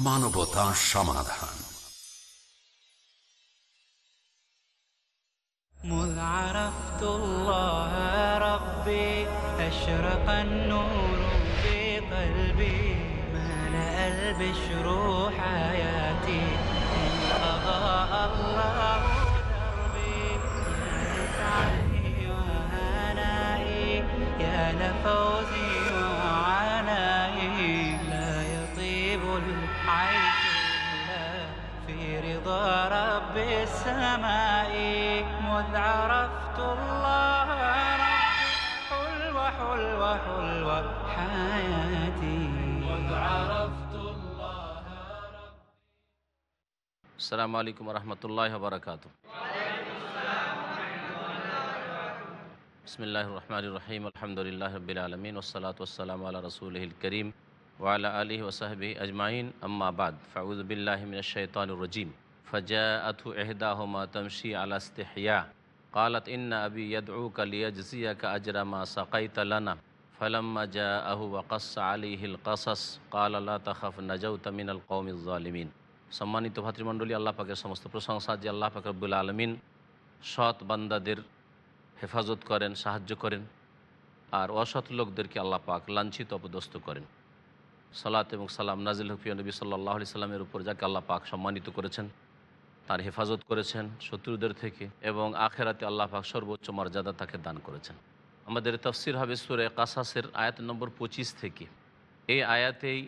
Piece TV Bangla মানবতা সমাধান مذ عرفت الله ربي أشرق النور في قلبي ملأ البشر حياتي إن أضاء الله دربي يا لسعدي وهنائي يا لفوزي رب السماء مذ عرفت الله ربي. حلوة حلوة حلوة حياتي. مذ عرفت الله السلام عليكم ورحمة الله وبركاته. بسم الله الرحمن الرحيم الحمد لله رب العالمين والصلاة والسلام على رسوله الكريم وعلى آله وصحبه أجمعين. أما بعد فأعوذ بالله من الشيطان الرجيم. ফজা আথু এহদাহমা তমশি আলাস্তে হিয়া কালাত ইন্না আবি ইয়াদউ কালিয়া জিয়া কা আজরামা সাকাই তালানা ফলাম্মা জা আহু ওয়াকাস আলী হিল কাসাস কাল আল্লাহ তাহাফ নাজাউ তামিনাল কৌমিজালিমিন সম্মানিত ভাতৃমণ্ডলী, আল্লাহ পাকের সমস্ত প্রশংসা যে আল্লাহ পাক রব্বুল আলমিন সৎ বান্দাদের হেফাজত করেন, সাহায্য করেন, আর অসৎ লোকদেরকে আল্লাহ পাক লাঞ্ছিত, অপদস্থ করেন। সালাত এবং সালাম নাজিল হফিয়া নবী সাল্লাহ সাল্লামের উপর যাকে আল্লাহ পাক সম্মানিত করেছেন। তার হেফাজত করেছেন শত্রুদের থেকে এবং আখেরাতে আল্লাহ পাক সর্বোচ্চ মর্যাদা তাকে দান করেছেন। আমাদের তফসির হবে সুরে কাসাসের আয়াত নম্বর পঁচিশ থেকে। এই আয়াতেই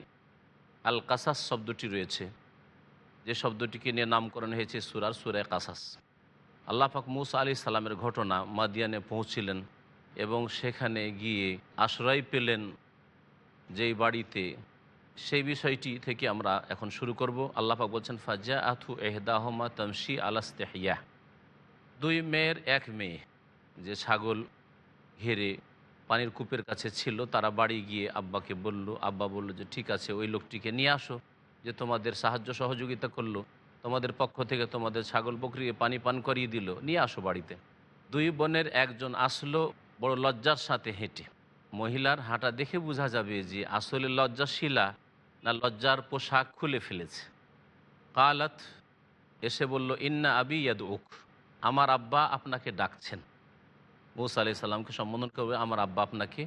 আল কাসাস শব্দটি রয়েছে। যে শব্দটিকে নিয়ে নামকরণ হয়েছে সুরার সুরে কাসাস। আল্লাহ পাক মুসা আলি সালামের ঘটনা মাদিয়ানে পৌঁছিলেন এবং সেখানে গিয়ে আশ্রয় পেলেন যেই বাড়িতে সেই বিষয়টি থেকে আমরা এখন শুরু করব। আল্লাহ পাক বলছেন ফাজা আথু এহদাহমা তমশি আলাস্তেহিয়া দুই মেয়ের এক মেয়ে, যে ছাগল ঘেরে পানির কূপের কাছে ছিল, তারা বাড়ি গিয়ে আব্বাকে বলল, আব্বা বলল যে, ঠিক আছে, ওই লোকটিকে নিয়ে আসো, যে তোমাদের সাহায্য সহযোগিতা করল, তোমাদের পক্ষ থেকে তোমাদের ছাগল বকরিয়ে পানি পান করিয়ে দিল, নিয়ে আসো বাড়িতে। দুই বোনের একজন আসলো, বড় লজ্জার সাথে হেঁটে। মহিলার হাঁটা দেখে বোঝা যাবে যে, আসলে লজ্জাশীলা না, লজ্জার পোশাক খুলে ফেলেছে। কালাত, এসে বলল, ইন্না আবি ইয়াদ উক আমার আব্বা আপনাকে ডাকছেন। মুসা আলি সাল্লামকে সম্বোধন করবে, আমার আব্বা আপনাকে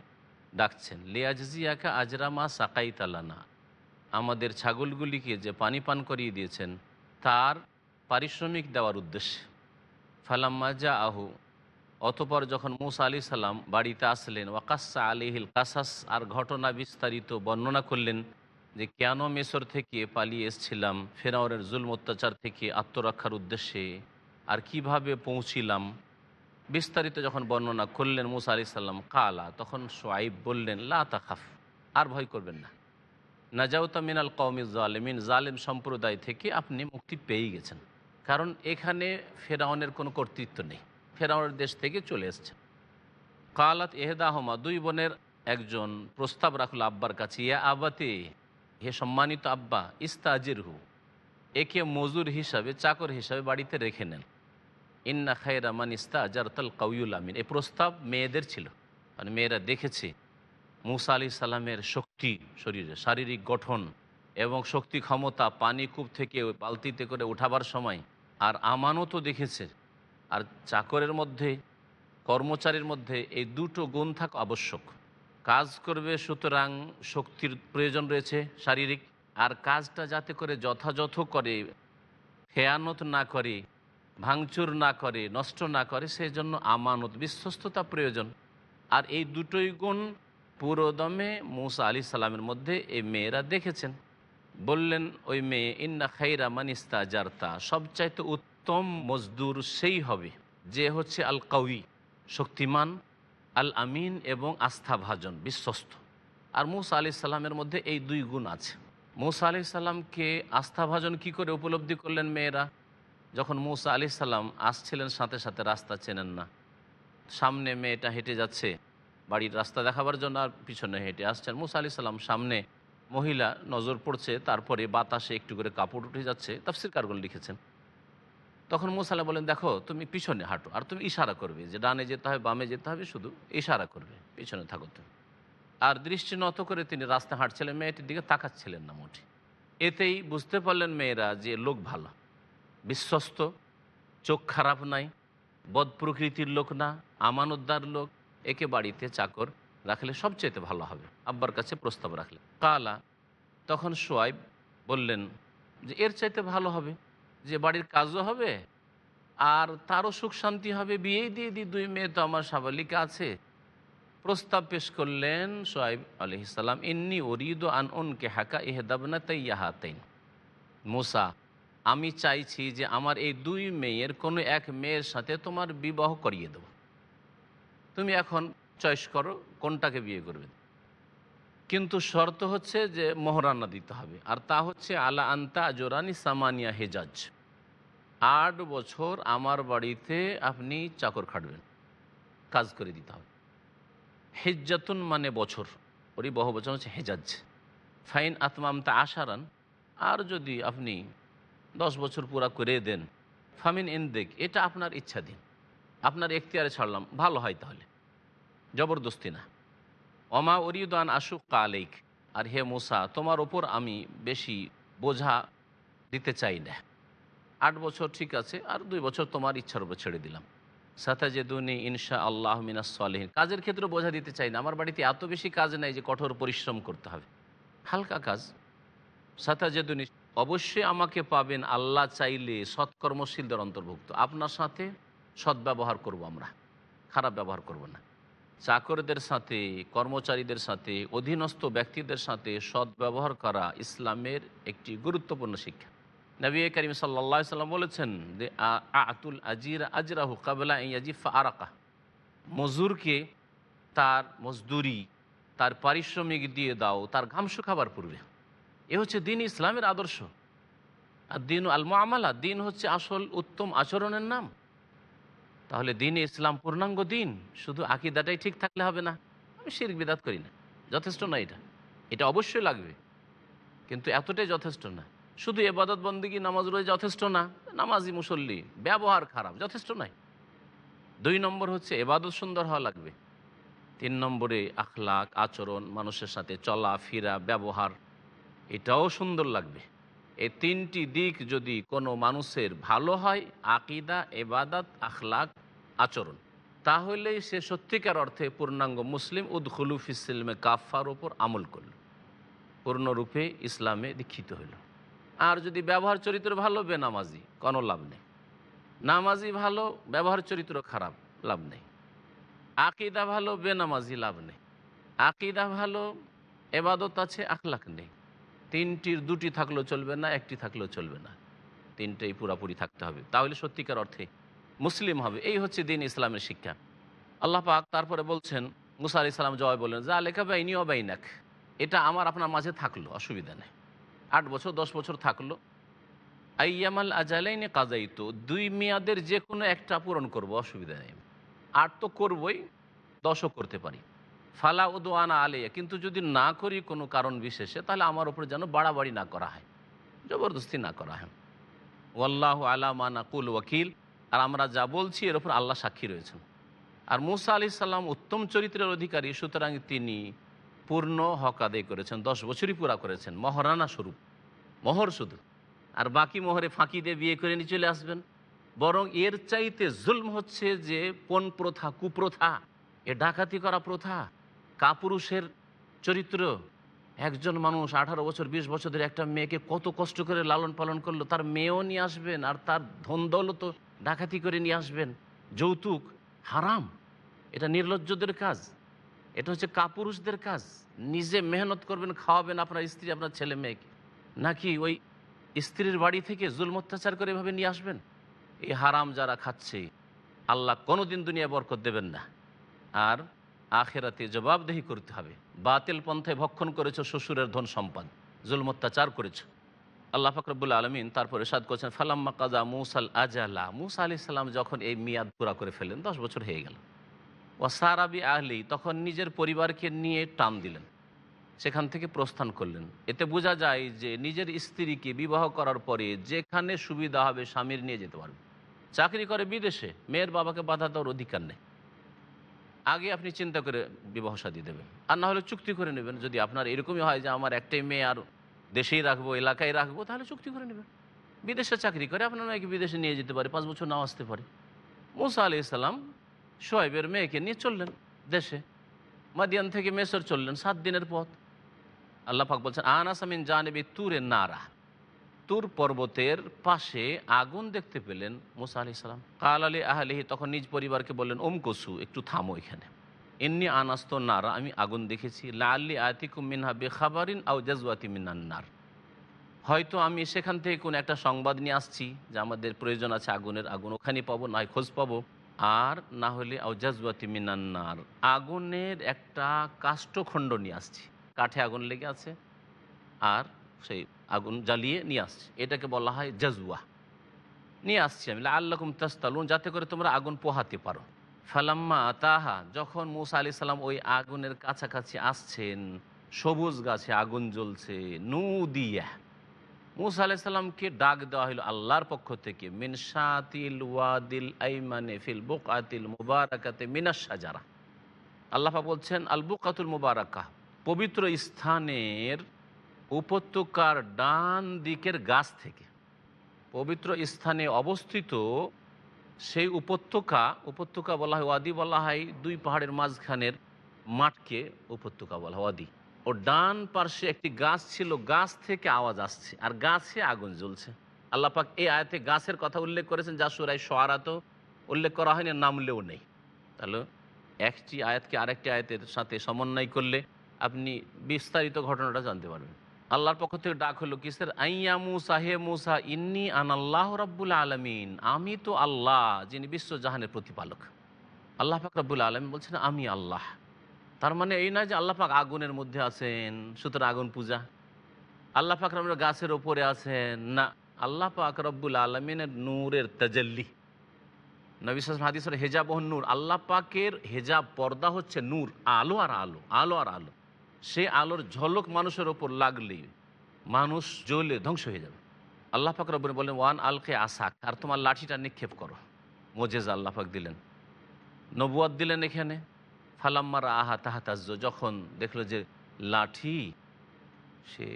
ডাকছেন। লিয়াজিয়াকা আজরামা সাকাই তালানা আমাদের ছাগলগুলিকে যে পানি পান করিয়ে দিয়েছেন, তার পারিশ্রমিক দেওয়ার উদ্দেশ্যে। ফালাম্মা যা আহু অতপর যখন মুসা আলি সাল্লাম বাড়িতে আসলেন ওয়াকাসা আলিহিল কাসাস, আর ঘটনা বিস্তারিত বর্ণনা করলেন যে কেন মেসর থেকে পালিয়ে এসছিলাম ফেরাউরের জুলম অত্যাচার থেকে আত্মরক্ষার উদ্দেশ্যে আর কীভাবে পৌঁছিলাম? বিস্তারিত যখন বর্ণনা করলেন মুসা আলি সাল্লাম কালা, তখন সোয়াইব বললেন, লা তাখাফ, আর ভয় করবেন না। নাজাউতা মিনাল কৌমি জালেমিন, জালেম সম্প্রদায় থেকে আপনি মুক্তি পেয়ে গেছেন। কারণ এখানে ফেরাউনের কোনো কর্তৃত্ব নেই। ফেরাউনের দেশ থেকে চলে এসছে কালাত এহেদাহমা, দুই বোনের একজন প্রস্তাব রাখল আব্বার কাছে, ইয়া আবাতে হে সম্মানিত আব্বা ইস্তাজির হু একে মজুর হিসাবে, চাকর হিসাবে বাড়িতে রেখে নেন। ইন্না খায়রা মান ইস্তা আজারতাল কাউয়ুল আমিন। এই প্রস্তাব মেয়েদের ছিল। মানে মেয়েরা দেখেছে মুসা আলি সালামের শক্তি শরীরে, শারীরিক গঠন এবং শক্তি ক্ষমতা পানি কূপ থেকে ওই বালতিতে করে উঠাবার সময়। আর আমানতও দেখেছে। আর চাকরের মধ্যে, কর্মচারীর মধ্যে এই দুটো গুণ থাকা আবশ্যক। কাজ করবে, সুতরাং শক্তির প্রয়োজন রয়েছে শারীরিক। আর কাজটা যাতে করে যথাযথ করে, খেয়ানত না করে, ভাঙচুর না করে, নষ্ট না করে সেই জন্য আমানত, বিশ্বস্ততা প্রয়োজন। আর এই দুটোই গুণ পুরোদমে মুসা আলি সালামের মধ্যে এই মেয়েরা দেখেছেন। বললেন, ওই মেয়ে, ইন্না খাইরা মানিস্তা জারতা সবচাইতে উত্তম মজদুর সেই হবে, যে হচ্ছে আল কাউই শক্তিমান আল আমিন এবং আস্থাভাজন, বিশ্বস্ত। আর মুসা আলি সাল্লামের মধ্যে এই দুই গুণ আছে। মুসা আলি সাল্লামকে আস্থাভাজন কি করে উপলব্ধি করলেন মেয়েরা? যখন মুসা আলি সাল্লাম আসছিলেন, সাথে সাথে রাস্তা চেনেন না। সামনে মেয়েটা হেঁটে যাচ্ছে, বাড়ির রাস্তা দেখাবার জন্য আর পিছনে হেঁটে আসছেন। মুসা আলি সাল্লাম সামনে মহিলা নজর পড়ছে, তারপরে বাতাসে একটু করে কাপড় উঠে যাচ্ছে। তাফসির কারগুলো লিখেছেন। তখন মুসাল্লাহ বলেন, দেখো, তুমি পিছনে হাঁটো আর তুমি ইশারা করবে যে ডানে যেতে হবে, বামে যেতে হবে, শুধু ইশারা করবে, পিছনে থাকো তুমি। আর দৃষ্টি নত করে তিনি রাস্তা হাঁটছিলেন, মেয়েটির দিকে তাকাচ্ছিলেন না মোটে। এতেই বুঝতে পারলেন মেয়েরা যে লোক ভালো, বিশ্বস্ত, চোখ খারাপ নাই, বদ প্রকৃতির লোক না, আমানতদার লোক, একে বাড়িতে চাকর রাখলে সবচেয়ে ভালো হবে, আব্বার কাছে প্রস্তাব রাখলেন কালা তখন সোয়াইব বললেন যে, এর চাইতে ভালো হবে। যে বাড়ির কাজও হবে, আর তারও সুখ শান্তি হবে। বিয়েই দিয়ে দিই দুই মেয়ে তো আমার সাবালিকা আছে। প্রস্তাব পেশ করলেন সোয়াইব আলহিসাল্লাম ইন্নি ওরিদ আন উনকে হাকা ইহদাবনা তাইয়াহাতেন মুসা, আমি চাইছি যে আমার এই দুই মেয়ের কোনো এক মেয়ের সাথে তোমার বিবাহ করিয়ে দেব। তুমি এখন চয়েস করো কোনটাকে বিয়ে করবে। কিন্তু শর্ত হচ্ছে যে মোহরানা দিতে হবে। আর তা হচ্ছে আলা আন্তা জোরানি সামানিয়া হেজাজ। আট বছর আমার বাড়িতে আপনি চাকর খাটবেন, কাজ করে দিতে হবে। হেজ্জাতুন মানে বছর, ওরই বহু বছর হচ্ছে হেজাজ। ফাইন আতমাম তা আশারান, আর যদি আপনি দশ বছর পুরা করে দেন, ফামিন ইনদেক, এটা আপনার ইচ্ছা দিন। আপনার এখতিয়ারে ছাড়লাম, ভালো হয় তাহলে। জবরদস্তি না। অমা অরিদান আশুক কালেক আর হে মোসা, তোমার ওপর আমি বেশি বোঝা দিতে চাই না। আট বছর ঠিক আছে, আর দুই বছর তোমার ইচ্ছার উপর ছেড়ে দিলাম। সাথে দুনি ইনশা আল্লাহ মিনাস সালেহীন। কাজের ক্ষেত্রে বোঝা দিতে চাই না, আমার বাড়িতে এত বেশি কাজ নেই যে কঠোর পরিশ্রম করতে হবে। হালকা কাজ। সাথে দুনি অবশ্যই আমাকে পাবেন, আল্লাহ চাইলে সৎকর্মশীলদের অন্তর্ভুক্ত। আপনার সাথে সদ্ব্যবহার করব আমরা, খারাপ ব্যবহার করব না। চাকরদের সাথে, কর্মচারীদের সাথে, অধীনস্থ ব্যক্তিদের সাথে সদ্ব্যবহার করা ইসলামের একটি গুরুত্বপূর্ণ শিক্ষা। নবী করিম সাল্লা সাল্লাম বলেছেন যে আতুল আজির আজরাহু কাবলা ইয়াজিফা আরাকা মজুরকে তার মজদুরি, তার পারিশ্রমিক দিয়ে দাও, তার ঘাম শুকাবার পূর্বে। এ হচ্ছে দিন ইসলামের আদর্শ। আর দিন আল মামালা দিন হচ্ছে আসল, উত্তম আচরণের নাম। তাহলে দিন ইসলাম পূর্ণাঙ্গ দিন, শুধু আকিদাটাই ঠিক থাকলে হবে না। আমি শির বিদাত করি না। যথেষ্ট না এটা। এটা অবশ্যই লাগবে। কিন্তু এতটাই যথেষ্ট না। শুধু এবাদত বন্দিগি নামাজ রয়ে যথেষ্ট না? নামাজি মুসল্লি। ব্যবহার খারাপ, যথেষ্ট নয় দুই নম্বর হচ্ছে এবাদত সুন্দর হওয়া লাগবে। তিন নম্বরে আখলাক, আচরণ, মানুষের সাথে চলা, ফিরা, ব্যবহার, এটাও সুন্দর লাগবে। এই তিনটি দিক যদি কোনো মানুষের ভালো হয়, আকিদা এবাদাত আখলাক, আচরণ, তাহলেই সে সত্যিকার অর্থে পূর্ণাঙ্গ মুসলিম উদ্খুলুফ ইসলামে কাফার ওপর আমল করল। পূর্ণরূপে ইসলামে দীক্ষিত হইল। আর যদি ব্যবহার চরিত্র ভালো, বেনামাজি, কোনো লাভ নেই। নামাজি ভালো, ব্যবহার চরিত্র খারাপ, লাভ নেই। আকিদা ভালো, বেনামাজি লাভ নেই। আকিদা ভালো, এবাদত আছে আখলাক নেই। তিনটির দুটি থাকলেও চলবে না, একটি থাকলেও চলবে না। তিনটেই পুরাপুরি থাকতে হবে। তাহলে সত্যিকার অর্থে মুসলিম হবে। এই হচ্ছে দিন ইসলামের শিক্ষা। আল্লাহ পাক তারপরে বলছেন, মুসা আলি সাল্লাম জবাই বললেন যা লেখা বাইনি অবাইনাক এটা আমার, আপনার মাঝে থাকল, অসুবিধা নেই। আট বছর, দশ বছর থাকল। আইয়ামাল আজালাইনে কাজাইতো দুই মেয়াদের যে কোনো একটা পূরণ করব, অসুবিধা নেই। আট তো করবই, দশও করতে পারি। ফালা উদোয়ানা আলিয়া কিন্তু যদি না করি কোনো কারণ বিশেষে, তাহলে আমার ওপরে যেন বাড়াবাড়ি না করা হয়, জবরদস্তি না করা হয়। ওয়াল্লাহ আলামা নাকুল ওয়াকিল, আর আমরা যা বলছি, এর ওপর আল্লাহ সাক্ষী রয়েছেন। আর মুসা আলি সাল্লাম উত্তম চরিত্রের অধিকারী, সুতরাং তিনি পূর্ণ হক আদায় করেছেন, দশ বছরই পুরা করেছেন, মহারানা স্বরূপ। মোহর শুধু। আর বাকি মোহরে ফাঁকি দিয়ে বিয়ে করে নিয়ে চলে আসবেন। বরং এর চাইতে জুলম হচ্ছে যে পণ প্রথা, কুপ্রথা? এ ডাকাতি করা প্রথা। কাপুরুষের চরিত্র। একজন মানুষ আঠারো বছর, বিশ বছর ধরে একটা মেয়েকে কত কষ্ট করে লালন পালন করল, তার মেয়েও নিয়ে আসবেন আর তার ধন দৌলত ডাকাতি করে নিয়ে আসবেন। যৌতুক হারাম। এটা নির্লজ্জদের কাজ। এটা হচ্ছে কাপুরুষদের কাজ। নিজে মেহনত করবেন, খাওয়াবেন আপনার স্ত্রী, আপনার ছেলে, মেয়েকে। নাকি ওই স্ত্রীর বাড়ি থেকে জুল অত্যাচার করে এভাবে নিয়ে আসবেন? এই হারাম যারা খাচ্ছে, আল্লাহ কোনোদিন দুনিয়া বরকত দেবেন না। আর আখেরাতে জবাবদেহি করতে হবে। বাতিল পন্থায় ভক্ষণ করেছ, শ্বশুরের ধন সম্পদ। জুলম অত্যাচার করেছ। আল্লাহ ফাকরবুল আলমিন তারপরে সাদ করছেন, ফালাম্মা কাজা মুসাল আজালা। মুসা আলি সাল্লাম যখন এই মিয়াদ পুরা করে ফেলেন দশ বছর হয়ে গেল। ওয়াসারাবি আহলি, তখন নিজের পরিবারকে নিয়ে টান দিলেন। সেখান থেকে প্রস্থান করলেন। এতে বোঝা যায় যে নিজের স্ত্রীকে বিবাহ করার পরে যেখানে সুবিধা হবে স্বামীর নিয়ে যেতে পারবে। চাকরি করে বিদেশে, মেয়ের বাবাকে বাধা দেওয়ার অধিকার নেই। আগে আপনি চিন্তা করে বিবাহ শাদী দেবেন। আর না হলে চুক্তি করে নেবেন। যদি আপনার এরকমই হয় যে আমার একটাই মেয়ে আর দেশেই রাখব, এলাকায় রাখব, তাহলে চুক্তি করে নেবেন। বিদেশে চাকরি করে আপনার মেয়েকে বিদেশে নিয়ে যেতে পারে, পাঁচ বছর নাও আসতে পারে। মুসা আলি ইসলাম সোয়েবের মেয়েকে নিয়ে চললেন দেশে। মাদিয়ান থেকে মেসর চললেন সাত দিনের পথ। আল্লাহ পাক বলছেন আনাসামিন জানেবি তুরে নারা। তুর পর্বতের পাশে আগুন দেখতে পেলেন মুসা আলি সালাম। কাল আলী আহলিহি, তখন নিজ পরিবারকে বললেন ওমকসু একটু থামো এখানে। এমনি আনাস্ত নারা, আমি আগুন দেখেছি। লাল্লি আতিকুম মিনহা বেখাবারিন আউ জাজওয়াতি মিনান্নার হয়তো আমি সেখান থেকে কোনো একটা সংবাদ নিয়ে আসছি, যে আমাদের প্রয়োজন আছে আগুনের, আগুন ওখানে পাবো নয় খোঁজ পাবো। আর না হলে আউজাজওয়াতি মিনান্নার আগুনের একটা কাষ্ঠখণ্ড নিয়ে আসছি। কাঠে আগুন লেগে আছে আর সেই আগুন জ্বালিয়ে নিয়ে আসছে। এটাকে বলা হয় জাজুয়া নিয়ে আসছি আমি আল্লাকুম তাস্তালুন, যাতে করে তোমরা আগুন পোহাতে পারো। ফালাম্মা তাহা যখন মুসা আলি সাল্লাম ওই আগুনের কাছাকাছি আসছেন, সবুজ গাছে আগুন জ্বলছে নু দিয়া মুসা আলাইসাল্লামকে ডাক দেওয়া হলো আল্লাহর পক্ষ থেকে মিনসাতিল ওয়াদিল আইমানে ফিল বুকাতিল মুবারাকাতে মিনাস সাজারা আল্লাহা বলছেন, আল বুকাতুল মুবারাকা পবিত্র স্থানের উপত্যকার ডান দিকের গাছ থেকে পবিত্র স্থানে অবস্থিত সেই উপত্যকা উপত্যকা বলা হয় ওয়াদি বলা হয়, দুই পাহাড়ের মাঝখানের মাঠকে উপত্যকা বলা হয়, ওয়াদি। ও ডান পার্শ্বে একটি গাছ ছিল, গাছ থেকে আওয়াজ আসছে, আর গাছে আগুন জ্বলছে। আল্লাহ পাক এই আয়াতে গাছের কথা উল্লেখ করেছেন, যা সুরাই সোয়ারা তো উল্লেখ করা হয়নি, নামলেও নেই। তাহলে একটি আয়াতকে আরেকটি আয়াতের সাথে সমন্বয় করলে আপনি বিস্তারিত ঘটনাটা জানতে পারবেন। আল্লাহর পক্ষ থেকে ডাক হলো কিসের মুসা মুসা, ইন্নি আন আল্লাহ রব্বুল আলমিন। আমি তো আল্লাহ, যিনি বিশ্বজাহানের প্রতিপালক। আল্লাহ পাক রব্বুল আলমিন বলছেন, আমি আল্লাহ। তার মানে এই নয় যে আল্লাহ পাক আগুনের মধ্যে আছেন, সুতরাং আগুন পূজা। আল্লাহ পাক রব্বুল গাছের ওপরে আছেন। না, আল্লাহ পাক রব্বুল আলমিনের নূরের তাজাল্লি। নবী সাল হাদিসের হেজাব ও নূর। আল্লাহ পাকের হেজাব পর্দা হচ্ছে নূর, আলো আর আলো আলো আর আলো। সে আলোর ঝলক মানুষের ওপর লাগলেই মানুষ জ্বলে ধ্বংস হয়ে যাবে। আল্লাহ পাক রব্বুল বলেন, ওয়ান আলকে আসাক, আর তোমার লাঠিটা নিক্ষেপ করো। মোজেজ আল্লাহ দিলেন। নবুয়াদ দিলেন এখানে ফালাম্মারা আহা তাহাতাজ যখন দেখল যে লাঠি সে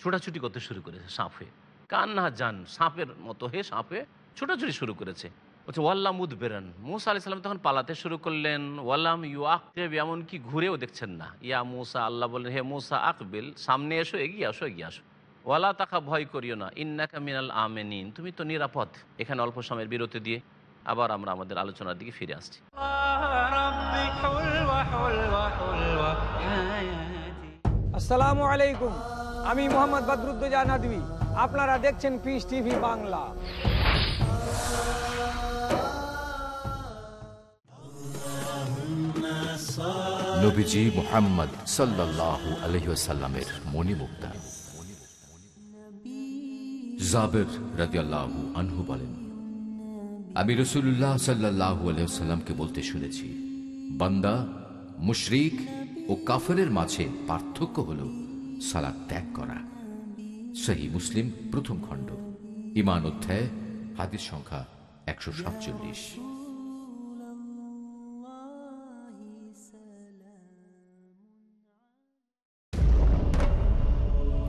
ছোটাছুটি করতে শুরু করেছে সাপে। কান্না যান সাপের মতো হয়ে সাঁপে, ছোটাছুটি শুরু করেছে। বলছে ওয়াল্লাম উদ্বেরান মুসা আলি সাল্লাম তখন পালাতে শুরু করলেন, ওয়াল্লাম ইউ আকরেব এমনকি ঘুরেও দেখছেন না। ইয়া মুসা, আল্লাহ বললেন, হে মুসা, আকবিল, সামনে এসো, এগিয়ে আসো এগিয়ে আসো। ওয়ালা তাকা ভয় করিও না। ইন্নাকা মিনাল আমেনিন। তুমি তো নিরাপদ। এখানে অল্প সময়ের বিরতি দিয়ে আবার আমরা আমাদের আলোচনার দিকে ফিরে আসছি। আসসালামু আলাইকুম। আমি মোহাম্মদ বদরুদ্দোজা নদী আপনারা দেখছেন পিস টিভি বাংলা। নবীজি মোহাম্মদ সাল্লাল্লাহু আলহিসাল্লামের জাবের রাদিয়াল্লাহু আনহু বলেন, আমি রসুল্লাহ সাল্লাহু আলহামকে বলতে শুনেছি, বান্দা মুশরিক ও কাফেরের মাঝে পার্থক্য হল সালাদ ত্যাগ করা। সহি মুসলিম প্রথম খণ্ড, ইমান অধ্যায়, হাদিস সংখ্যা একশো সাতচল্লিশ।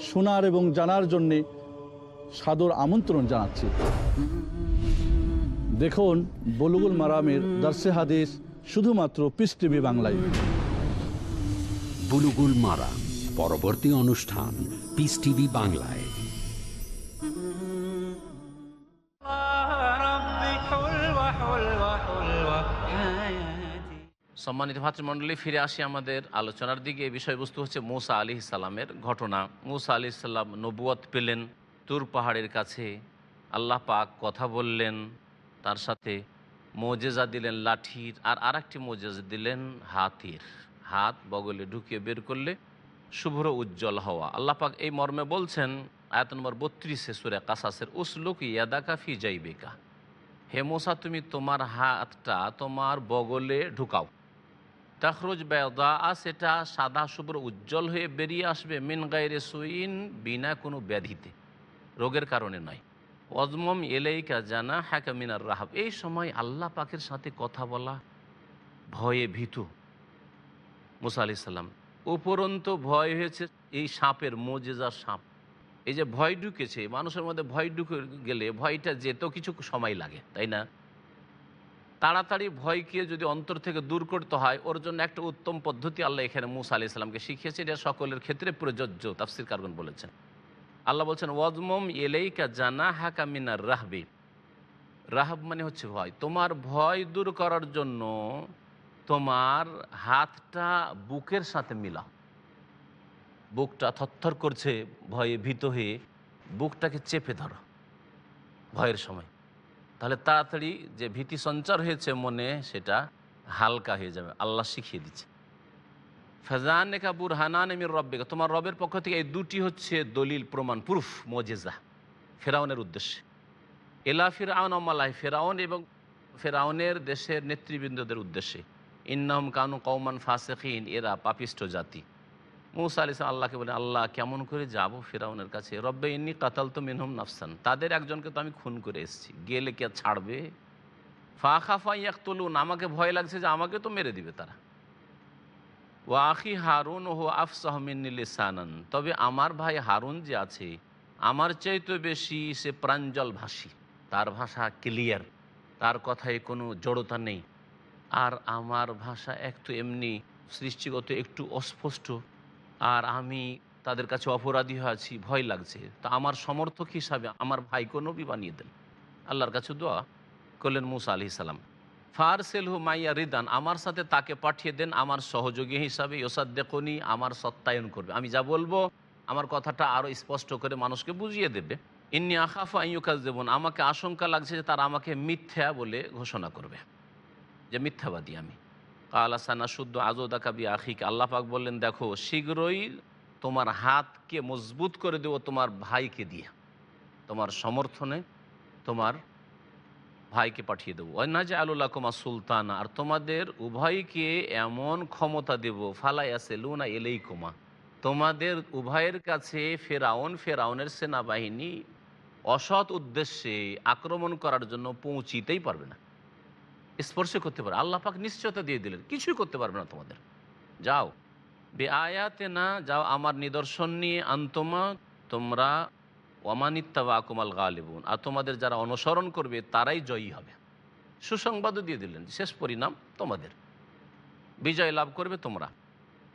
শোনার এবং জানার জন্যে সাদর আমন্ত্রণ জানাচ্ছি। দেখুন, বলুগুল মারামের দার্সে হাদিস শুধুমাত্র পিস টিভি বাংলায়। বুলুগুল মারাম, পরবর্তী অনুষ্ঠান পিস টিভি বাংলায়। সম্মানিত ভাতৃমণ্ডলী, ফিরে আসি আমাদের আলোচনার দিকে। বিষয়বস্তু হচ্ছে মৌসা আলি সালামের ঘটনা। মৌসা আলি সাল্লাম নবুয়ত পেলেন, তুর পাহাড়ের কাছে। আল্লাহ পাক কথা বললেন, তার সাথে মোজেজা দিলেন লাঠির আর আরেকটি মোজেজা দিলেন হাতির। হাত বগলে ঢুকিয়ে বের করলে শুভ্র উজ্জ্বল হওয়া। আল্লাহ পাক এই মর্মে বলছেন, আয়াত নম্বর বত্রিশে সুরে কাসাসের, উসলুক ইয়াদাকা ফি যাইবেকা হে মোসা, তুমি তোমার হাতটা তোমার বগলে ঢুকাও। তাখরুজ বেদা সেটা সাদা শুভ্র উজ্জ্বল হয়ে বেরিয়ে আসবে মিন গাইরে সুইন, বিনা কোনো ব্যাধিতে। রোগের কারণে নয়। অজমম এলেইকা জানা হ্যাকা মিনার রাহাব। এই সময় আল্লাহ পাকের সাথে কথা বলা ভয়ে ভীতু। মুসা আলি সাল্লাম উপরন্ত ভয় হয়েছে এই সাপের মোজেজার সাপ। এই যে ভয় ঢুকেছে, মানুষের মধ্যে ভয় ঢুকে গেলে ভয়টা যেতেও কিছু সময় লাগে, তাই না? তাড়াতাড়ি ভয়কে যদি অন্তর থেকে দূর করতে হয়, ওর জন্য একটা উত্তম পদ্ধতি আল্লাহ এখানে মুসা আলি সাল্লামকে শিখিয়েছে। এটা সকলের ক্ষেত্রে প্রযোজ্য, তাফসির কারগন বলেছেন। আল্লাহ বলছেন, ওয়াজমম এলেইকা জানা হাকা মিনার রাহবি। রাহাব মানে হচ্ছে ভয়। তোমার ভয় দূর করার জন্য তোমার হাতটা বুকের সাথে মিলা বুকটা থরথর করছে, ভয়ে ভীত হয়ে বুকটাকে চেপে ধরো ভয়ের সময়। তাহলে তাড়াতাড়ি যে ভীতি সঞ্চার হয়েছে মনে, সেটা হালকা হয়ে যাবে। আল্লাহ শিখিয়ে দিচ্ছে। ফেজান নেকা বুরহানান এমির রব্বেকা, তোমার রবের পক্ষ থেকে এই দুটি হচ্ছে দলিল, প্রমাণ প্রুফ মজেজা। ফেরাউনের উদ্দেশ্যে। এলা ফিরাউন আমালাই ফেরাউন এবং ফেরাউনের দেশের নেতৃবৃন্দদের উদ্দেশ্যে। ইন্নাহম কানু কৌমান ফাসেকিন, এরা পাপিষ্ট জাতি। মৌসা আলি আল্লাহকে বলে, আল্লাহ, কেমন করে যাব ফেরাউনের কাছে? রব্বে, ইন্নি কাতাল তো মিনহম নাফসান। তাদের একজনকে তো আমি খুন করে এসেছি। গেলে কে ছাড়বে? ফা খাফা ইয়াক তুলুন আমাকে ভয় লাগছে যে আমাকে তো মেরে দিবে তারা। ও আখি হারুন ও আফসাহমিনিসানান তবে আমার ভাই হারুন যে আছে, আমার চাইতে বেশি সে প্রাঞ্জল ভাষী। তার ভাষা ক্লিয়ার, তার কথায় কোনো জড়তা নেই। আর আমার ভাষা একটু এমনি সৃষ্টিগত, একটু অস্পষ্ট। আর আমি তাদের কাছে অপরাধী হয়ে আছি, ভয় লাগছে। তা আমার সমর্থক হিসাবে আমার ভাইকে নবী বানিয়ে দেন। আল্লাহর কাছে দোয়া করলেন মুসা আলি সালাম। ফারসেল হু মাইয়া রিদান, আমার সাথে তাকে পাঠিয়ে দেন, আমার সহযোগী হিসাবে। ইসাদ্দেকনি আমার সত্যায়ন করবে। আমি যা বলব, আমার কথাটা আরও স্পষ্ট করে মানুষকে বুঝিয়ে দেবে। ইন্নি আখাফা আইয়ুকাজ দেবন আমাকে আশঙ্কা লাগছে যে তারা আমাকে মিথ্যা বলে ঘোষণা করবে। যে মিথ্যাবাদী আমি। কালাসানা শুদ্ধ আজোদা কাবি আখিক আল্লাপাক বললেন, দেখো, শীঘ্রই তোমার হাতকে মজবুত করে দেবো তোমার ভাইকে দিয়ে। তোমার সমর্থনে তোমার ভাইকে পাঠিয়ে দেবো। না যে আলুল্লাহ কুমা সুলতানা। আর তোমাদের উভয়কে এমন ক্ষমতা দেব ফালাই আছে লুনা এলেই কুমা তোমাদের উভয়ের কাছে ফেরাউন, ফেরাউনের সেনাবাহিনী অসৎ উদ্দেশ্যে আক্রমণ করার জন্য পৌঁছিতেই পারবে না। স্পর্শ করতে পারে। আল্লাহ পাক নিশ্চয়তা দিয়ে দিলেন। কিছুই করতে পারবে না তোমাদের। যাও। বে আয়াতে না, যাও আমার নিদর্শন নিয়ে। আন্তমা, তোমরা ওয়ামানিত্তাবা আকুমাল গালিবুন আর তোমাদের যারা অনুসরণ করবে, তারাই জয়ী হবে। সুসংবাদও দিয়ে দিলেন। শেষ পরিণাম তোমাদের। বিজয় লাভ করবে তোমরা।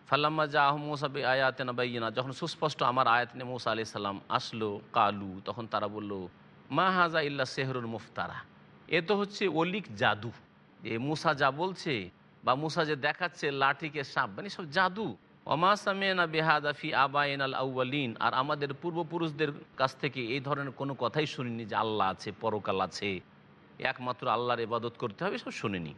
ফাল্লাম্মা যা আহ মৌসা বে আয়াতে না বাইনা যখন সুস্পষ্ট আমার আয়াত নিয়ে মৌসা আলি সাল্লাম আসলো, কালু, তখন তারা বলল, মা হাজা ইল্লা সেহরুল মুফতারা? এ তো হচ্ছে অলিক জাদু। যে মুসা যা বলছে বা মুসা যে দেখাচ্ছে, লাঠিকে সাপ মানে সব জাদু। অমা সামেনা বেহাদাফি আবায়ন আল আউ্বালিন আর আমাদের পূর্বপুরুষদের কাছ থেকে এই ধরনের কোনো কথাই শুনিনি যে আল্লাহ আছে, পরকাল আছে। একমাত্র আল্লাহর ইবাদত করতে হবে, সব শুনিনি।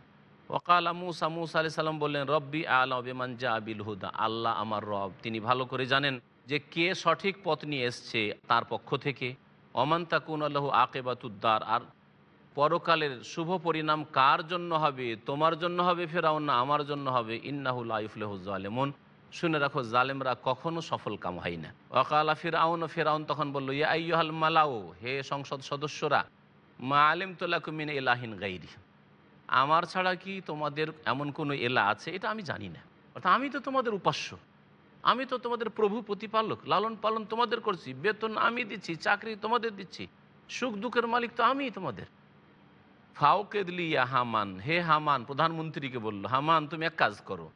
ওকালা মুসা মুসা আলি সাল্লাম বললেন, রব্বি আলা বেমান জা আবিল হুদা। আল্লাহ আমার রব, তিনি ভালো করে জানেন যে কে সঠিক পথ নিয়ে এসছে তার পক্ষ থেকে। অমান তাকুন আল্লাহ আকেবাতুদ্দার আর পরকালের শুভ পরিণাম কার জন্য হবে, তোমার জন্য হবে ফেরাউন না আমার জন্য হবে? ইন্নাহুল আইফুলহ জালেমন শুনে রাখো, জালেমরা কখনো সফল কাম হয় না। অকালা ফেরাউন ফেরাউন তখন বলল, ইয়া আইহাল মালাও হে সংসদ সদস্যরা, মা আলিম তোলাকুমিন এলাহিন গাইরি। আমার ছাড়া কি তোমাদের এমন কোনো এলা আছে? এটা আমি জানি না। অর্থাৎ আমি তো তোমাদের উপাস্য। আমি তো তোমাদের প্রভু প্রতিপালক। লালন পালন তোমাদের করছি। বেতন আমি দিচ্ছি, চাকরি তোমাদের দিচ্ছি। সুখ দুঃখের মালিক তো আমি তোমাদের। ফাউকেদলি ইয়া হামান, হে হামান, প্রধানমন্ত্রীকে বলল, হামান, তুমি এক কাজ করো।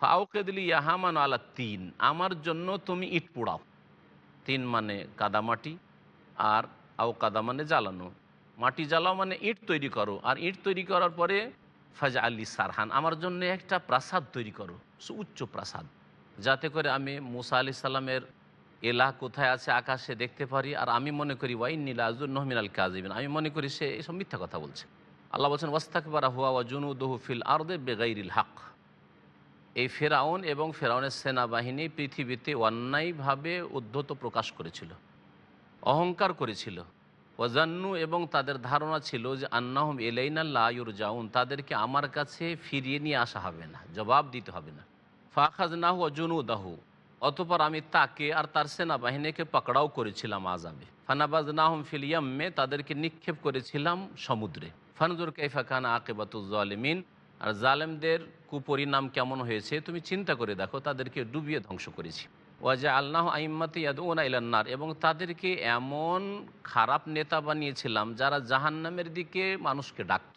ফাউকেদলি ইয়া হামান আলা তিন, আমার জন্য তুমি ইট পোড়াও। তিন মানে কাদামাটি আর আও কাদা মানে জ্বালানো। মাটি জ্বালাও মানে ইট তৈরি করো, আর ইট তৈরি করার পরে ফাজা আলী সারহান, আমার জন্য একটা প্রাসাদ তৈরি করো উচ্চ প্রাসাদ। যাতে করে আমি মুসা আলি সাল্লামের এলা কোথায় আছে আকাশে দেখতে পারি, আর আমি মনে করি ওয়াইন নীলা আজুর নহমিন আল কাজিবিন আমি মনে করি সে এসব মিথ্যা কথা বলছে। আল্লাহ বলছেন, ওয়াস্তাকবারা হুয়া ওয়া জুনুদহু ফিল আরদে বেগাইরিল হক। এই ফেরাউন এবং ফেরাউনের সেনাবাহিনী পৃথিবীতে অন্যায়ভাবে উদ্ধত প্রকাশ করেছিল, অহংকার করেছিল। ওয়াজান্নু এবং তাদের ধারণা ছিল যে, আন্নাহম এলাইনাল্লাহর জাউন তাদেরকে আমার কাছে ফিরিয়ে নিয়ে আসা হবে না, জবাব দিতে হবে না। ফাখাজনাহু অজুনু দাহু অতপর আমি তাকে আর তার সেনাবাহিনীকে পাকড়াও করেছিলাম আজাবে ফানাবাজ নাহম ফিলিয়ামে তাদেরকে নিক্ষেপ করেছিলাম সমুদ্রে। ফানজুর কাইফা খান আকেবাতুজালিমিন আর জালেমদের কুপরিণাম কেমন হয়েছে তুমি চিন্তা করে দেখো, তাদেরকে ডুবিয়ে ধ্বংস করেছি। ওয়াজা আল্লাহ আইম্মাতে ইয়াদউনা ইলান্নার এবং তাদেরকে এমন খারাপ নেতা বানিয়েছিলাম যারা জাহান্নামের দিকে মানুষকে ডাকত,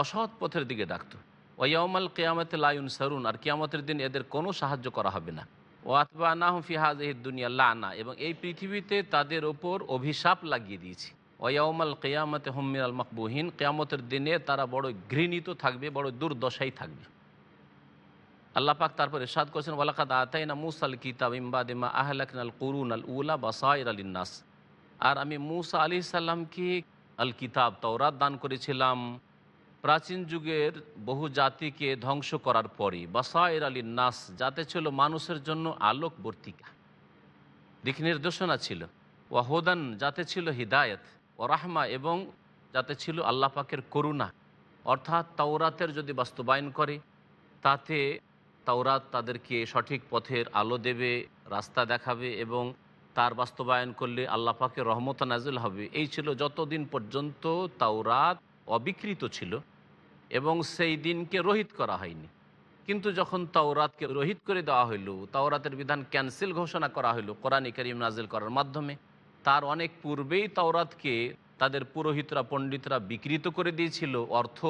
অসৎ পথের দিকে ডাকত। ওয়াউমাল কেয়ামতে লায়ুন সারুন আর কিয়ামতের দিন এদের কোনো সাহায্য করা হবে না। ও আতবা না ফিহাজ দুনিয়া লানা, এবং এই পৃথিবীতে তাদের ওপর অভিশাপ লাগিয়ে দিয়েছি। ওয়াউমাল কেয়ামতে হম্মির আল মকবুহীন, কেয়ামতের দিনে তারা বড় ঘৃণিত থাকবে, বড় দুর্দশাই থাকবে। আল্লাহ পাক তারপর ইরশাদ করেছেন, ওয়ালাকাদ আতাইনা মুসাল কিতাব ইমবাদিমা আহলাকনাল কুরুন আল উলা বাসাইর আল ইন্নাস আর আমি মুসা আলি সাল্লামকে আল কিতাব, তওরাত দান করেছিলাম। প্রাচীন যুগের বহু জাতিকে ধ্বংস করার পরে বাসাইর আলী নাস যাতে ছিল মানুষের জন্য আলোক বর্তিকা। দিক নির্দেশনা ছিল ওয়াহদান যাতে ছিল হিদায়ত ও রাহমা এবং যাতে ছিল আল্লাহ পাকের করুণা। অর্থাৎ তাওরাতের যদি বাস্তবায়ন করে, তাতে তাওরাত তাদেরকে সঠিক পথের আলো দেবে, রাস্তা দেখাবে এবং তার বাস্তবায়ন করলে আল্লাহ পাকের রহমত নাজিল হবে। এই ছিল যতদিন পর্যন্ত তাওরাত অবিকৃত ছিল। এবং সেই দিনকে রহিত করা হয়নি। কিন্তু যখন তাওরাতকে রহিত করে দেওয়া হইল, তাওরাতের বিধান ক্যান্সেল ঘোষণা করা হইল, কোরআন করিম নাজিল করার মাধ্যমে, তার অনেক পূর্বেই তাওরাতকে তাদের পুরোহিতরা, পণ্ডিতরা বিকৃত করে দিয়েছিল, অর্থ,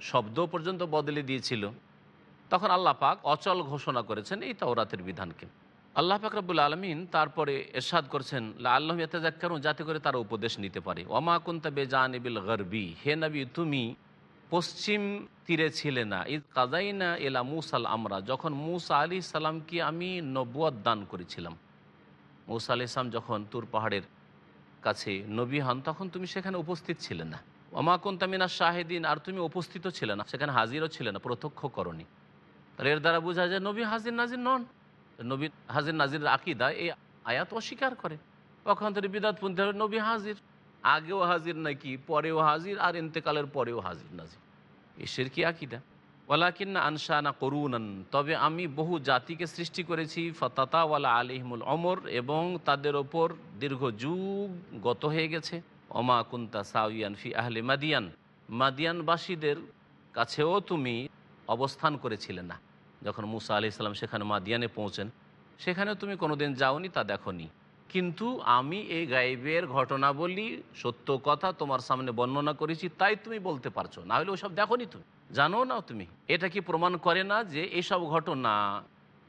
শব্দ পর্যন্ত বদলে দিয়েছিল। তখন আল্লাহ পাক অচল ঘোষণা করেছেন এই তাওরাতের বিধানকে। আল্লাহ পাক রব্বুল আলমিন তারপরে এরশাদ করছেন আল্লাহ ইয়াতাজাক্কারুন যাতে করে তারা উপদেশ নিতে পারে। ওমা কুন্তা বেজানিবিল গরবি, হে নবী, তুমি পশ্চিম তীরে ছিলে না। ঈদ কাজাইনা এলা মুসাল আমরা, যখন মুসা আলি সালামকে আমি নবুয়াদ দান করেছিলাম। মুসা আলি ইসলাম যখন তুর পাহাড়ের কাছে নবী হন, তখন তুমি সেখানে উপস্থিত ছিলে না। ওমা কুন্তামিনা শাহেদিন, আর তুমি উপস্থিত ছিলে না। সেখানে হাজিরও ছিলে না, প্রত্যক্ষ করণী তাহলে এর দ্বারা বোঝা যায় নবী হাজির নাজির নন। নবী হাজির নাজির আকিদা এই আয়াত অস্বীকার করে। পক্ষান্তরে বিদাতপন্থী হবে নবী হাজির। আগেও হাজির নাকি, পরেও হাজির, আর ইন্তেকালের পরেও হাজির নাজির এসের কি আকিদা। ওয়ালাকিন্না আনসানা করুনান, তবে আমি বহু জাতিকে সৃষ্টি করেছি, ফতাতাওয়ালা আলিহমুল অমর, এবং তাদের ওপর দীর্ঘ যুগ গত হয়ে গেছে। অমা কুন্তা সাউয়ান ফি আহলে মাদিয়ান। মাদিয়ানবাসীদের কাছেও তুমি অবস্থান করেছিলে না। যখন মুসা আলি ইসলাম সেখানে মাদিয়ানে পৌঁছেন সেখানে তুমি কোনোদিন যাওনি, তা দেখনি। কিন্তু আমি এই গাইবের ঘটনাবলী সত্য কথা তোমার সামনে বর্ণনা করেছি, তাই তুমি বলতে পারছ। না হলে ওসব দেখনি তুমি। জানো না তুমি। এটা কি প্রমাণ করে না যে এসব ঘটনা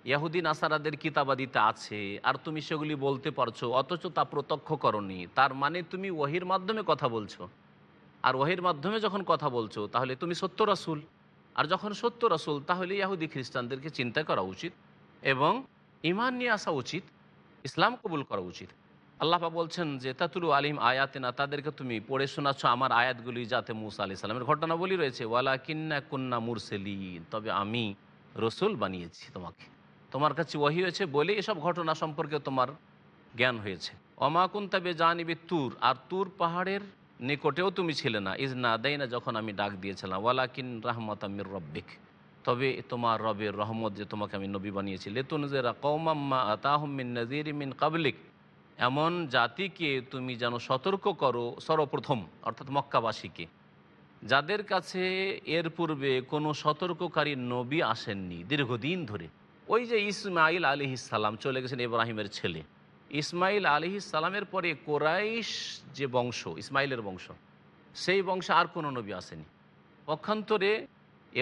ইয়াহুদ্দিন আসারাদের কিতাবাদিতে আছে, আর তুমি সেগুলি বলতে পারছ, অথচ তা প্রত্যক্ষ করনি। তার মানে তুমি ওহির মাধ্যমে কথা বলছো। আর ওহির মাধ্যমে যখন কথা বলছো, তাহলে তুমি সত্য রাসুল। আর যখন সত্য রাসুল, তাহলে ইয়াহুদি খ্রিস্টানদেরকে চিন্তা করা উচিত এবং ইমান নিয়ে আসা উচিত। ইসলাম কবুল করা উচিত। আল্লাপা বলছেন যে, তাতুলু আলিম আয়াতে না তাদেরকে তুমি পড়ে শোনাচ্ছ আমার আয়াতগুলি যাতে মুসা আলি সাল্লামের ঘটনাবলী রয়েছে। ওয়ালা কিন্না কুন্না মুরসেলিন তবে আমি রসুল বানিয়েছি তোমাকে। তোমার কাছে ওয়াহি হয়েছে বলে এসব ঘটনা সম্পর্কে তোমার জ্ঞান হয়েছে। অমাকুন তবে জানিবি তুর আর তুর পাহাড়ের নিকটেও তুমি ছিলে না। ইজ না দেয় না যখন আমি ডাক দিয়েছিলাম। ওয়ালাকিন রাহমত আমির রব্বিক তবে তোমার রবের রহমত যে তোমাকে আমি নবী বানিয়েছি। লেতুনজেরা কৌমাম্মা নজির মিন কাবলিক এমন জাতিকে তুমি যেন সতর্ক করো সর্বপ্রথম, অর্থাৎ মক্কাবাসীকে। যাদের কাছে এর পূর্বে কোনো সতর্ককারী নবী আসেননি দীর্ঘদিন ধরে। ওই যে ইসমাইল আলি ইসালাম চলে গেছেন ইব্রাহিমের ছেলে। ইসমাইল আলি সালামের পরে কোরাইশ যে বংশ ইসমাইলের বংশ, সেই বংশে আর কোনো নবী আসেনি। পক্ষান্তরে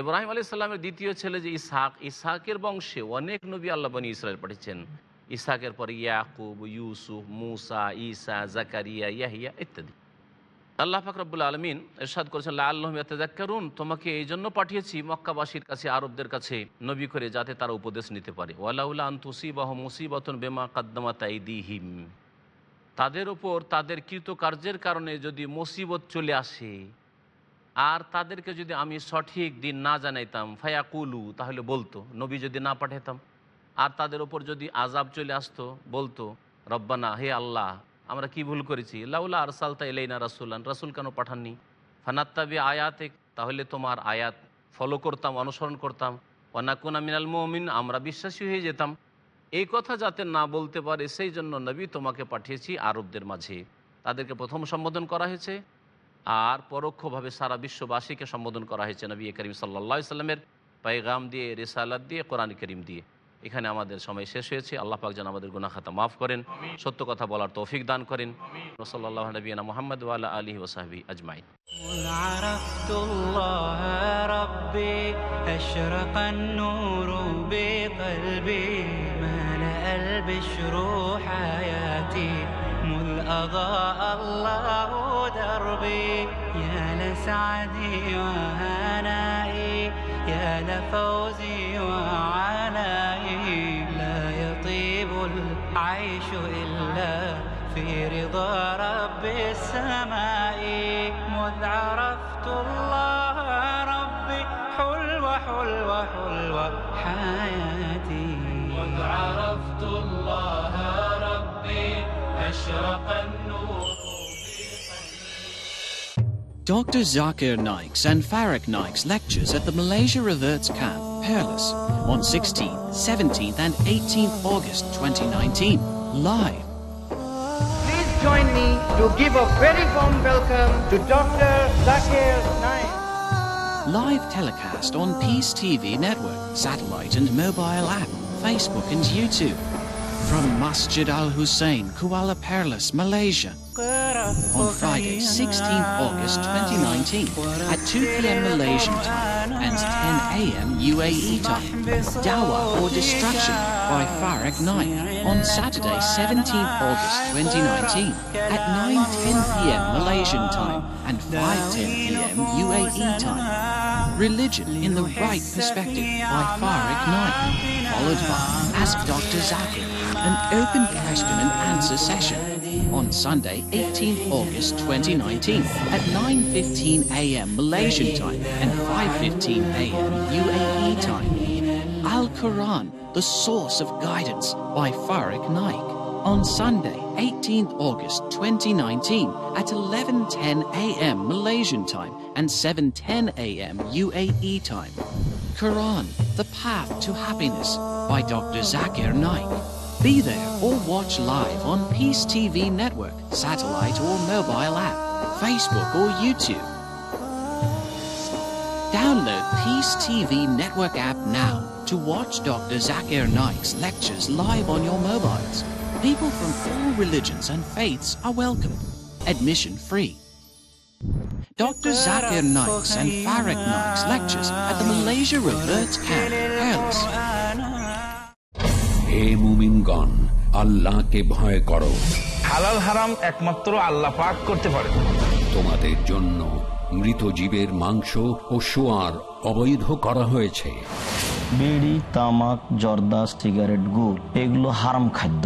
ইব্রাহিম আলি সাল্লামের দ্বিতীয় ছেলে যে ইসাক ইসাকের বংশে অনেক নবী আল্লাহ বনি ইসরায়েল পাঠিয়েছেন। ইসাকের পরে ইয়াকুব, ইউসুফ, মুসা ইসা জাকারিয়া, ইয়াহিয়া ইত্যাদি। আল্লাহ ফাকরাবুল আলমিন এরশাদ করেছেন আল্লাহ ইয়াতাজাক্কারুন তোমাকে এই জন্য পাঠিয়েছি মক্কাবাসীর কাছে, আরবদের কাছে নবী করে, যাতে তারা উপদেশ নিতে পারে। ওয়ালাউলা আন্তুসিবাহ মুসিবতন বেমা কাদ্দামা তাইদিহিম তাদের ওপর তাদের কৃতকার্যের কারণে যদি মুসিবত চলে আসে আর তাদেরকে যদি আমি সঠিক দিন না জানাইতাম, ফায়াকুলু, তাহলে বলতো, নবী যদি না পাঠাতাম আর তাদের ওপর যদি আজাব চলে আসতো, বলতো, রব্বানা, হে আল্লাহ, আমরা কি ভুল করেছি? লাউলা আর সালতা এলাইনা রাসুল্লান রাসুল কেন পাঠাননি? ফানাত্তাবি আয়াতে তাহলে তোমার আয়াত ফলো করতাম, অনুসরণ করতাম। ওয়ানাকুনা মিনাল মমিন, আমরা বিশ্বাসী হয়ে যেতাম। এই কথা যাতে না বলতে পারে, সেই জন্য নবী তোমাকে পাঠিয়েছি আরবদের মাঝে। তাদেরকে প্রথম সম্বোধন করা হয়েছে আর পরোক্ষভাবে সারা বিশ্ববাসীকে সম্বোধন করা হয়েছে নবী করিম সাল্লা সাল্লামের পায়গাম দিয়ে রেসালাত দিয়ে কোরআন করিম দিয়ে এখানে আমাদের সময় শেষ হয়েছে আল্লাহ পাক যেন আমাদের গুনা খাতা মাফ করেন সত্য কথা বলার তৌফিক দান করেন রসল্লাহ নবীনা মোহাম্মদ ওয়ালা আলী ওসাহাবি আজমাইন مذ عرفت الله ربي أشرق النور بقلبي ملأ البشر حياتي مذ أضاء الله دربي يا لسعدي وهنائي يا لفوزي وعنائي لا يطيب العيش إلا في رضا رب السماء. مذ عرفت الله ربي حلوة حلوة حلوة حياتي. مذ عرفت الله ربي أشرق النور Dr. Zakir Naik's and Farrak Naik's lectures at the Malaysia Reverts Camp, Perlis, on 16th, 17th, and 18th August 2019, live. Please join me to give a very warm welcome to Dr. Zakir Naik. Live telecast on Peace TV network, satellite and mobile app, Facebook and YouTube. From Masjid Al Hussein, Kuala Perlis, Malaysia. On Friday, 16th August 2019 at 2 p.m. Malaysian time and 10 a.m. UAE time. Dawah or Destruction by Farag Naik on Saturday, 17th August 2019 at 9:10 p.m. Malaysian time and 5:10 p.m. UAE time. Religion in the Right Perspective by Farik Naik, followed by Ask Dr. Zakir, an open question and answer session on Sunday, 18th August 2019 at 9:15 a.m. Malaysian time and 5:15 a.m. UAE time. Al Quran, the source of guidance by Farik Naik on Sunday, 18th August 2019 at 11:10 a.m. Malaysian time and 7:10 a.m. UAE time. Quran, the path to happiness by Dr. Zakir Naik. Be there or watch live on Peace TV network, satellite or mobile app, Facebook or YouTube. Download Peace TV network app now to watch Dr. Zakir Naik's lectures live on your mobiles. People from all religions and faiths are welcome. Admission free. Dr. Zakir Naik's and Farrak Naik's lectures at the Malaysia Reverts Camp, Pearls. হে মুমিনগণ আল্লাহকে ভয় করো হালাল হারাম একমাত্র আল্লাহ পাক করতে পারে তোমাদের জন্য মৃত জীবের মাংস ও সোয়ার অবৈধ করা হয়েছে বিড়ি তামাক জর্দা সিগারেট গুড় এগুলো হারাম খাদ্য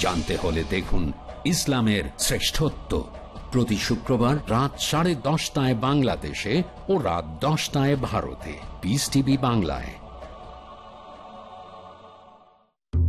জানতে হলে দেখুন ইসলামের শ্রেষ্ঠত্ব। প্রতি শুক্রবার রাত সাড়ে দশটায় বাংলাদেশে ও রাত দশটায় ভারতে। পিস টিভি বাংলায়।